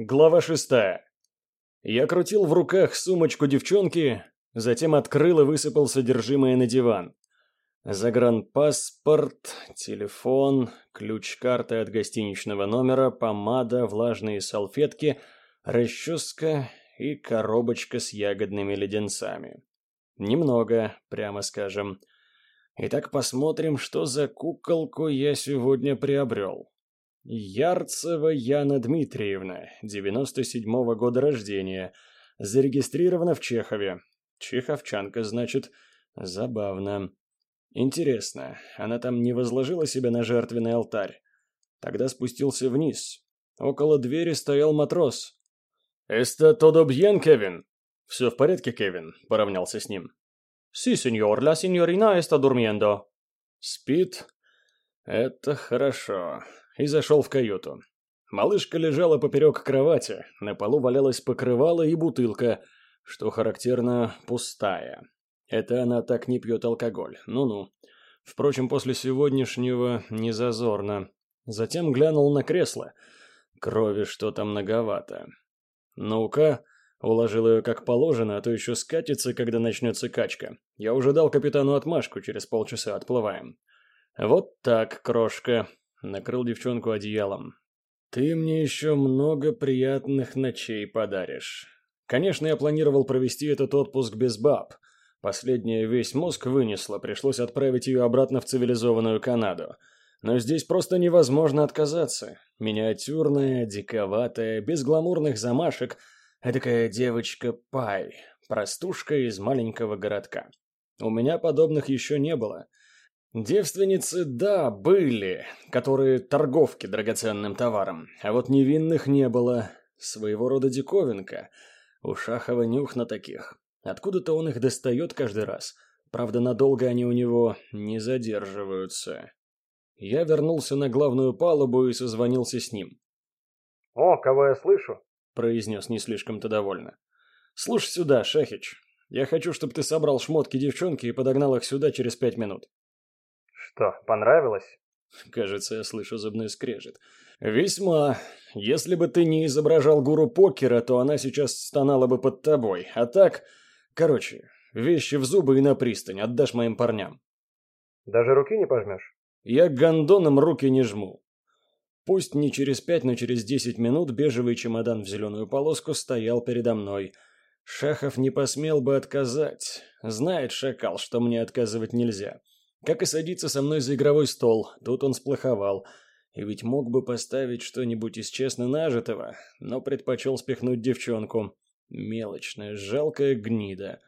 Глава шестая. Я крутил в руках сумочку девчонки, затем открыл и высыпал содержимое на диван. Загранпаспорт, телефон, ключ-карты от гостиничного номера, помада, влажные салфетки, расческа и коробочка с ягодными леденцами. Немного, прямо скажем. Итак, посмотрим, что за куколку я сегодня приобрел. Ярцева Яна Дмитриевна, 97-го года рождения. Зарегистрирована в Чехове. Чеховчанка, значит. Забавно. Интересно, она там не возложила себя на жертвенный алтарь? Тогда спустился вниз. Около двери стоял матрос. «Эста todo bien, Кевин?» «Все в порядке, Кевин?» – поравнялся с ним. «Sí, señor, la señorina está durmiendo». «Спит?» «Это хорошо и зашел в каюту. Малышка лежала поперек кровати, на полу валялось покрывало и бутылка, что характерно пустая. Это она так не пьет алкоголь, ну-ну. Впрочем, после сегодняшнего не зазорно. Затем глянул на кресло. Крови что-то многовато. Ну-ка, уложил ее как положено, а то еще скатится, когда начнется качка. Я уже дал капитану отмашку, через полчаса отплываем. Вот так, крошка накрыл девчонку одеялом. «Ты мне еще много приятных ночей подаришь. Конечно, я планировал провести этот отпуск без баб. Последняя весь мозг вынесла, пришлось отправить ее обратно в цивилизованную Канаду. Но здесь просто невозможно отказаться. Миниатюрная, диковатая, без гламурных замашек, такая девочка-пай, простушка из маленького городка. У меня подобных еще не было. Девственницы, да, были, которые торговки драгоценным товаром, а вот невинных не было. Своего рода диковинка. У Шахова нюх на таких. Откуда-то он их достает каждый раз. Правда, надолго они у него не задерживаются. Я вернулся на главную палубу и созвонился с ним. «О, кого я слышу?» – произнес не слишком-то довольно. «Слушай сюда, Шахич. Я хочу, чтобы ты собрал шмотки девчонки и подогнал их сюда через пять минут. Что, понравилось? Кажется, я слышу зубной скрежет. Весьма. Если бы ты не изображал гуру покера, то она сейчас стонала бы под тобой. А так... Короче, вещи в зубы и на пристань. Отдашь моим парням. Даже руки не пожмешь? Я гондоном руки не жму. Пусть не через пять, но через десять минут бежевый чемодан в зеленую полоску стоял передо мной. Шахов не посмел бы отказать. Знает шакал, что мне отказывать нельзя. Как и садиться со мной за игровой стол, тут он сплоховал. И ведь мог бы поставить что-нибудь из честно нажитого, но предпочел спихнуть девчонку. Мелочная, жалкая гнида.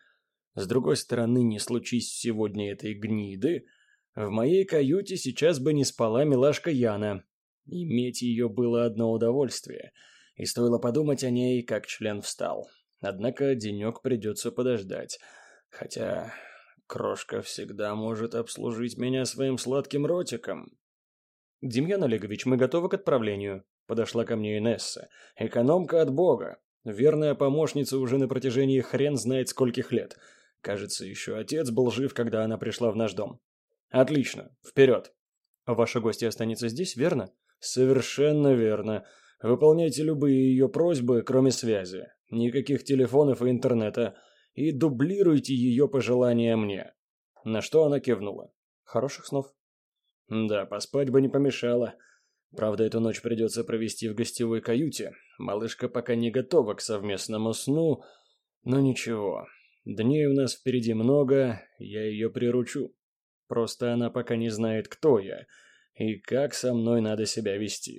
С другой стороны, не случись сегодня этой гниды, в моей каюте сейчас бы не спала милашка Яна. Иметь ее было одно удовольствие, и стоило подумать о ней, как член встал. Однако денек придется подождать. Хотя Крошка всегда может обслужить меня своим сладким ротиком. Демьян Олегович, мы готовы к отправлению. Подошла ко мне Инесса. Экономка от бога. Верная помощница уже на протяжении хрен знает скольких лет. Кажется, еще отец был жив, когда она пришла в наш дом. Отлично. Вперед. Ваша гостья останется здесь, верно? Совершенно верно. Выполняйте любые ее просьбы, кроме связи. Никаких телефонов и интернета и дублируйте ее пожелания мне». На что она кивнула. «Хороших снов». «Да, поспать бы не помешало. Правда, эту ночь придется провести в гостевой каюте. Малышка пока не готова к совместному сну, но ничего. Дней у нас впереди много, я ее приручу. Просто она пока не знает, кто я и как со мной надо себя вести».